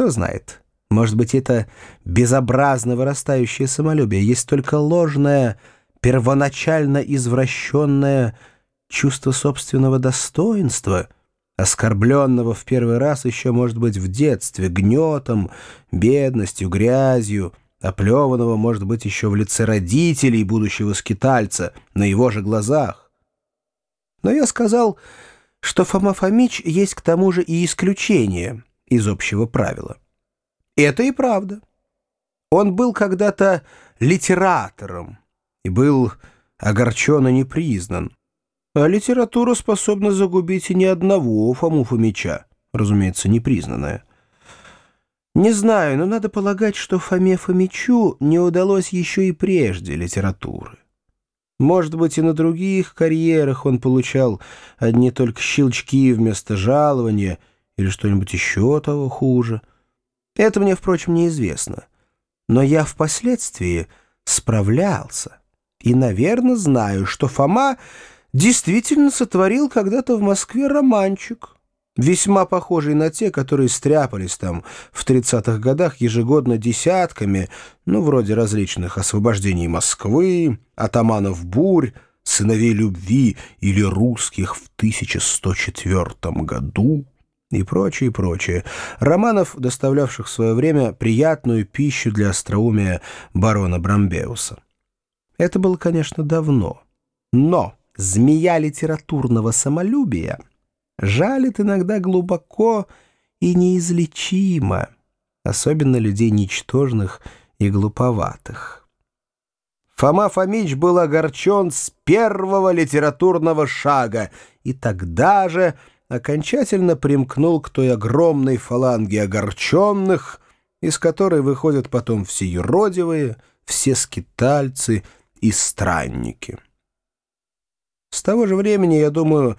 Кто знает, может быть, это безобразно вырастающее самолюбие. Есть только ложное, первоначально извращенное чувство собственного достоинства, оскорбленного в первый раз еще, может быть, в детстве, гнетом, бедностью, грязью, оплеванного, может быть, еще в лице родителей будущего скитальца, на его же глазах. Но я сказал, что Фома Фомич есть к тому же и исключение из общего правила. Это и правда. Он был когда-то литератором и был огорчен и непризнан. А литература способна загубить и ни одного Фому Фомича, разумеется, непризнанная. Не знаю, но надо полагать, что Фоме Фомичу не удалось еще и прежде литературы. Может быть, и на других карьерах он получал одни только щелчки вместо жалования или что-нибудь еще того хуже. Это мне, впрочем, неизвестно. Но я впоследствии справлялся и, наверное, знаю, что Фома действительно сотворил когда-то в Москве романчик — весьма похожий на те, которые стряпались там в 30-х годах ежегодно десятками, ну, вроде различных освобождений Москвы, атаманов бурь, сыновей любви или русских в 1104 году и прочее, прочее. Романов, доставлявших в свое время приятную пищу для остроумия барона Брамбеуса. Это было, конечно, давно. Но змея литературного самолюбия — жалит иногда глубоко и неизлечимо, особенно людей ничтожных и глуповатых. Фома Фомич был огорчен с первого литературного шага и тогда же окончательно примкнул к той огромной фаланге огорченных, из которой выходят потом все юродивые, все скитальцы и странники. С того же времени, я думаю,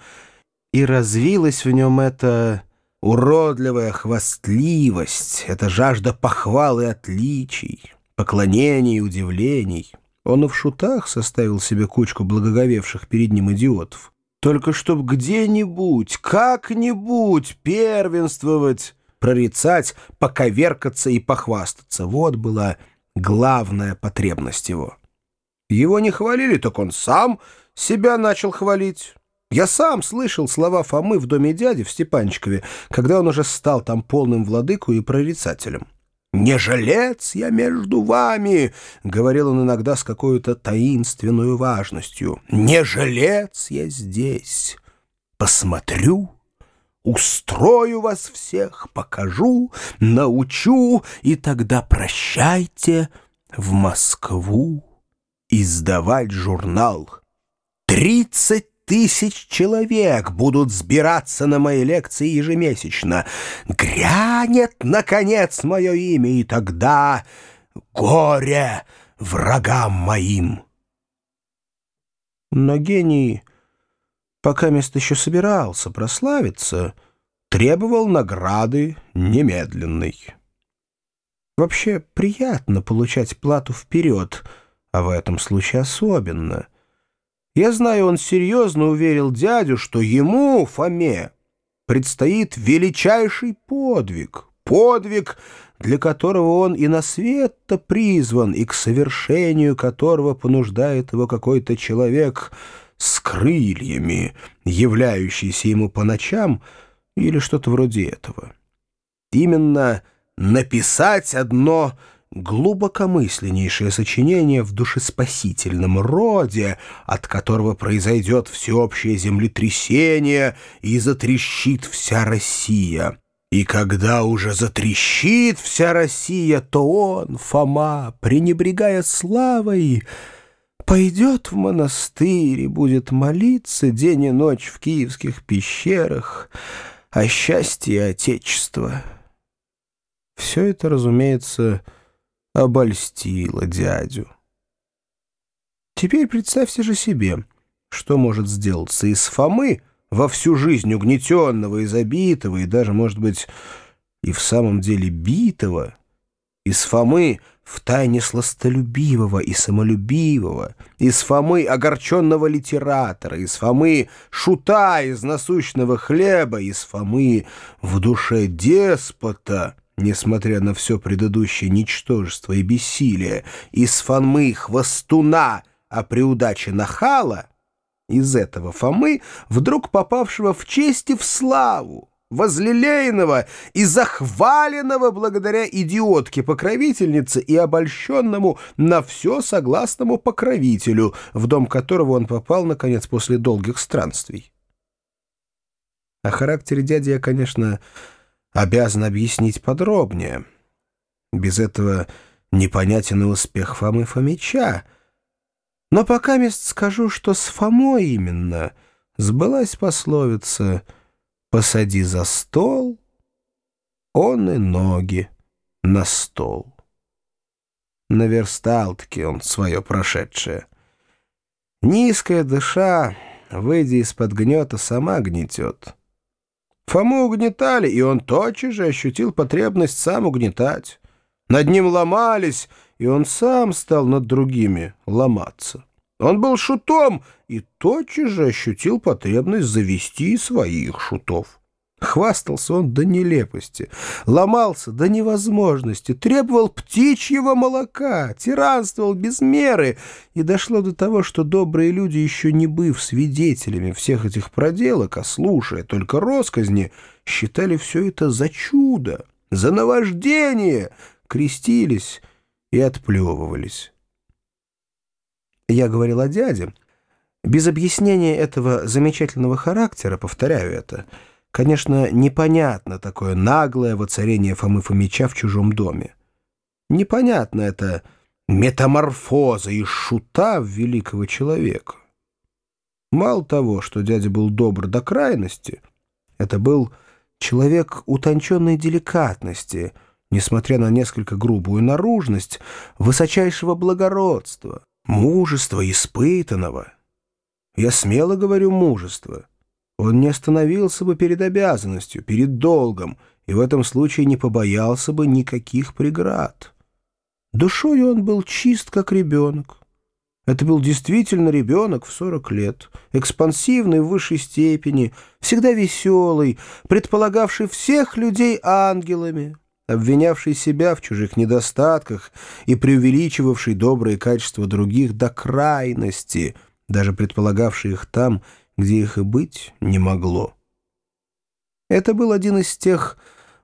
и развилась в нем эта уродливая хвастливость, эта жажда похвал и отличий, поклонений и удивлений. Он и в шутах составил себе кучку благоговевших перед ним идиотов. Только чтоб где-нибудь, как-нибудь первенствовать, прорицать, поковеркаться и похвастаться. Вот была главная потребность его. Его не хвалили, так он сам себя начал хвалить. Я сам слышал слова Фомы в доме дяди в Степанчикове, когда он уже стал там полным владыку и прорицателем. «Не жилец я между вами!» — говорил он иногда с какой-то таинственной важностью. «Не жилец я здесь! Посмотрю!» Устрою вас всех, покажу, научу, и тогда прощайте в Москву издавать журнал. Тридцать тысяч человек будут сбираться на мои лекции ежемесячно. Грянет, наконец, мое имя, и тогда горе врагам моим. Но гений, пока место еще собирался прославиться, требовал награды немедленной. Вообще приятно получать плату вперед, а в этом случае особенно — я знаю, он серьезно уверил дядю, что ему, Фоме, предстоит величайший подвиг, подвиг, для которого он и на свет-то призван, и к совершению которого понуждает его какой-то человек с крыльями, являющийся ему по ночам, или что-то вроде этого. Именно написать одно глубокомысленнейшее сочинение в душеспасительном роде, от которого произойдет всеобщее землетрясение и затрещит вся Россия. И когда уже затрещит вся Россия, то он, Фома, пренебрегая славой, пойдет в монастырь и будет молиться день и ночь в киевских пещерах о счастье Отечества. Все это, разумеется, — обольстила дядю. Теперь представьте же себе, что может сделаться из Фомы во всю жизнь угнетенного и забитого, и даже, может быть, и в самом деле битого, из Фомы в тайне сластолюбивого и самолюбивого, из Фомы огорченного литератора, из Фомы шута из насущного хлеба, из Фомы в душе деспота — несмотря на все предыдущее ничтожество и бессилие, из Фомы хвостуна, а при удаче нахала, из этого Фомы, вдруг попавшего в честь и в славу, возлелеянного и захваленного благодаря идиотке-покровительнице и обольщенному на все согласному покровителю, в дом которого он попал, наконец, после долгих странствий. О характере дяди я, конечно, обязан объяснить подробнее. Без этого непонятен и успех Фомы Фомича. Но пока мест скажу, что с Фомой именно сбылась пословица — посади за стол, он и ноги на стол. Наверстал-таки он свое прошедшее. Низкая дыша, выйдя из-под гнета, сама гнетет. Фому угнетали, и он тотчас же ощутил потребность сам угнетать. Над ним ломались, и он сам стал над другими ломаться. Он был шутом и тотчас же ощутил потребность завести своих шутов. Хвастался он до нелепости, ломался до невозможности, требовал птичьего молока, тиранствовал без меры, и дошло до того, что добрые люди, еще не быв свидетелями всех этих проделок, а слушая только росказни, считали все это за чудо, за наваждение, крестились и отплевывались. Я говорил о дяде. Без объяснения этого замечательного характера, повторяю это, конечно, непонятно такое наглое воцарение Фомы Фомича в чужом доме. Непонятно это метаморфоза из шута в великого человека. Мало того, что дядя был добр до крайности, это был человек утонченной деликатности, несмотря на несколько грубую наружность, высочайшего благородства, мужество испытанного. Я смело говорю «мужество». Он не остановился бы перед обязанностью, перед долгом, и в этом случае не побоялся бы никаких преград. Душой он был чист, как ребенок. Это был действительно ребенок в 40 лет, экспансивный в высшей степени, всегда веселый, предполагавший всех людей ангелами, обвинявший себя в чужих недостатках и преувеличивавший добрые качества других до крайности, даже предполагавший их там, где их и быть не могло. Это был один из тех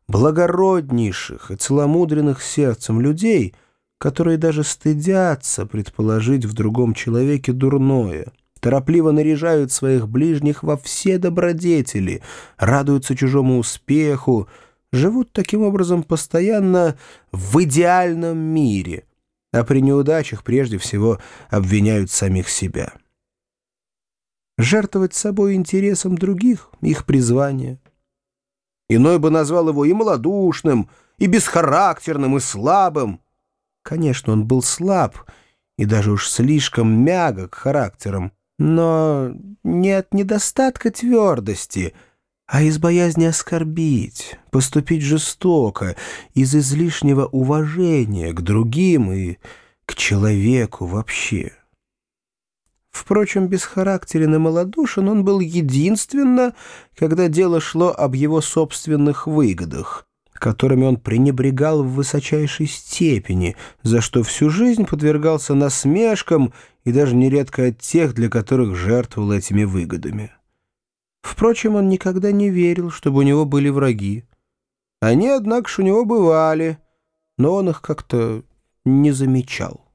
благороднейших и целомудренных сердцем людей, которые даже стыдятся предположить в другом человеке дурное, торопливо наряжают своих ближних во все добродетели, радуются чужому успеху, живут таким образом постоянно в идеальном мире, а при неудачах прежде всего обвиняют самих себя. Жертвовать собой интересом других — их призвание. Иной бы назвал его и малодушным, и бесхарактерным, и слабым. Конечно, он был слаб и даже уж слишком мягок характером, но нет недостатка твердости — а из боязни оскорбить, поступить жестоко, из излишнего уважения к другим и к человеку вообще. Впрочем, бесхарактерен и малодушен он был единственно, когда дело шло об его собственных выгодах, которыми он пренебрегал в высочайшей степени, за что всю жизнь подвергался насмешкам и даже нередко от тех, для которых жертвовал этими выгодами. Впрочем, он никогда не верил, чтобы у него были враги. Они, однако, у него бывали, но он их как-то не замечал.